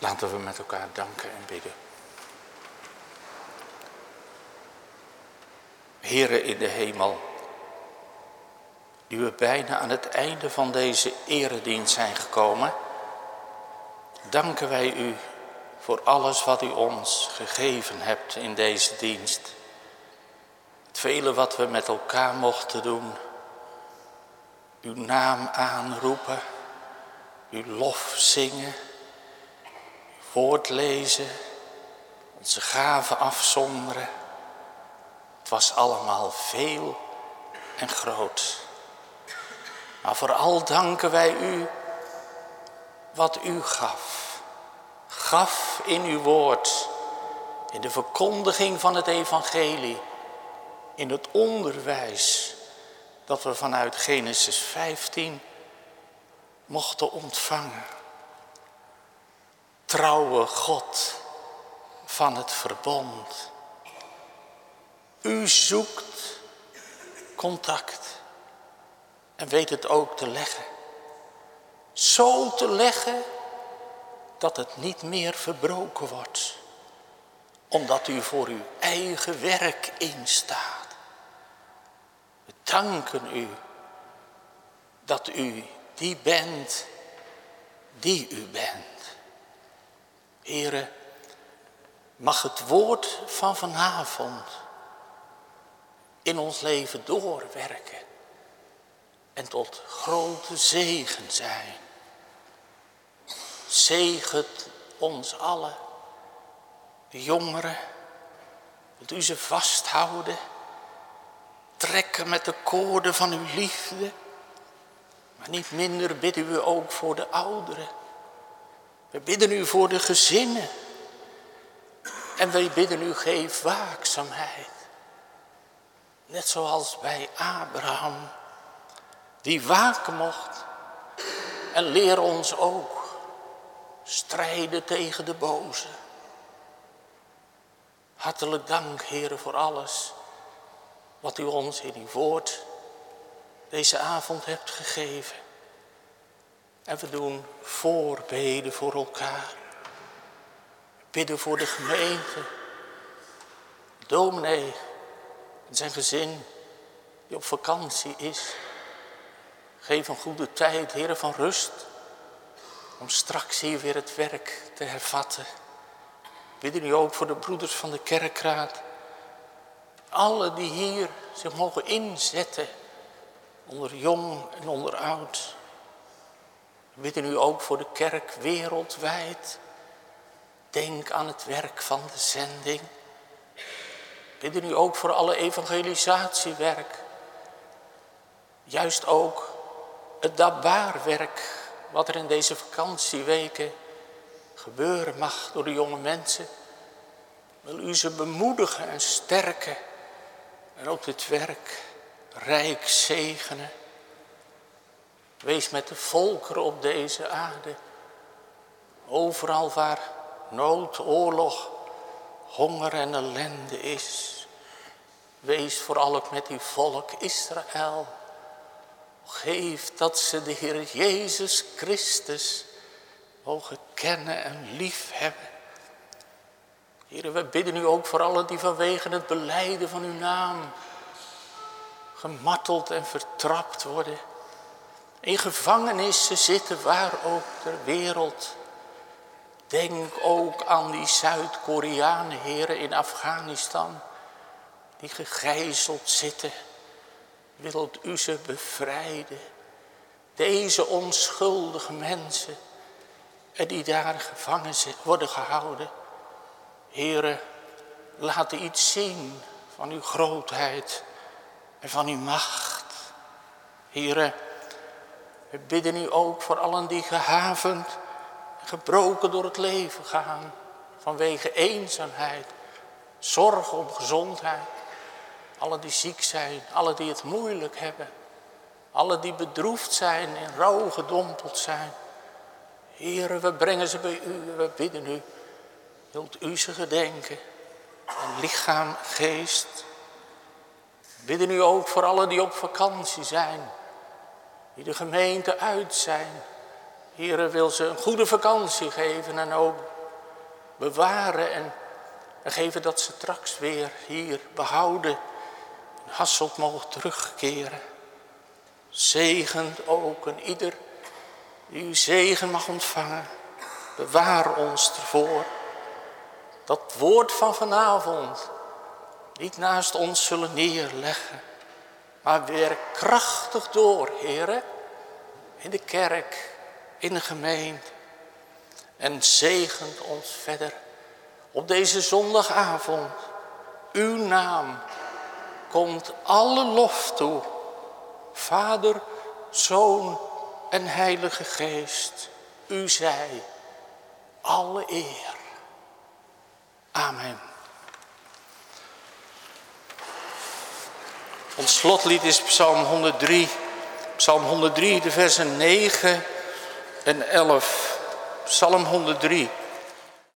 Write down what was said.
Laten we met elkaar danken en bidden. Here in de hemel, die we bijna aan het einde van deze eredienst zijn gekomen, danken wij u voor alles wat u ons gegeven hebt in deze dienst. Het vele wat we met elkaar mochten doen, uw naam aanroepen, uw lof zingen, woord lezen, onze gaven afzonderen. Het was allemaal veel en groot. Maar vooral danken wij u wat u gaf. Gaf in uw woord, in de verkondiging van het evangelie, in het onderwijs dat we vanuit Genesis 15 mochten ontvangen. Trouwe God van het verbond. U zoekt contact en weet het ook te leggen. Zo te leggen dat het niet meer verbroken wordt, omdat u voor uw eigen werk instaat. We danken u dat u die bent die u bent. Heren, mag het woord van vanavond in ons leven doorwerken en tot grote zegen zijn. Zegent ons allen, de jongeren, dat u ze vasthouden, trekken met de koorden van uw liefde. Maar niet minder bidden we ook voor de ouderen. We bidden u voor de gezinnen. En wij bidden u, geef waakzaamheid. Net zoals bij Abraham, die waken mocht. En leer ons ook strijden tegen de boze. Hartelijk dank, heren, voor alles wat u ons in uw woord deze avond hebt gegeven. En we doen voorbeden voor elkaar. Bidden voor de gemeente. Dominee en zijn gezin die op vakantie is. Geef een goede tijd, heren, van rust. Om straks hier weer het werk te hervatten. Bidden u ook voor de broeders van de kerkraad. Alle die hier zich mogen inzetten. Onder jong en onder oud. We bidden u ook voor de kerk wereldwijd. Denk aan het werk van de zending. Bidden u ook voor alle evangelisatiewerk. Juist ook het dabaarwerk wat er in deze vakantieweken gebeuren mag door de jonge mensen. Wil u ze bemoedigen en sterken en ook dit werk rijk zegenen. Wees met de volkeren op deze aarde. Overal waar nood, oorlog, honger en ellende is. Wees vooral ook met uw volk Israël. Geef dat ze de Heer Jezus Christus mogen kennen en lief hebben. We bidden u ook voor allen die vanwege het beleiden van uw naam gemarteld en vertrapt worden. In gevangenissen zitten waar ook ter wereld. Denk ook aan die Zuid-Koreanen, heren, in Afghanistan, die gegijzeld zitten. Wilt u ze bevrijden? Deze onschuldige mensen, en die daar gevangen worden gehouden. Heren, laat iets zien van uw grootheid en van uw macht. Heren, we bidden u ook voor allen die gehavend en gebroken door het leven gaan. Vanwege eenzaamheid, zorg om gezondheid. Alle die ziek zijn, alle die het moeilijk hebben. Alle die bedroefd zijn en rouw gedompeld zijn. Heren, we brengen ze bij u, we bidden u. Wilt u ze gedenken? En lichaam, geest, bidden u ook voor allen die op vakantie zijn, die de gemeente uit zijn. Heere wil ze een goede vakantie geven en ook bewaren en, en geven dat ze straks weer hier behouden in Hasselt mogen terugkeren. Zegent ook en ieder die uw zegen mag ontvangen. Bewaar ons ervoor. Dat woord van vanavond niet naast ons zullen neerleggen. Maar werk krachtig door, heren. In de kerk, in de gemeente. En zegent ons verder op deze zondagavond. Uw naam komt alle lof toe. Vader, Zoon en Heilige Geest. U zij alle eer. Amen. Ons slotlied is Psalm 103. Psalm 103, de versen 9 en 11. Psalm 103.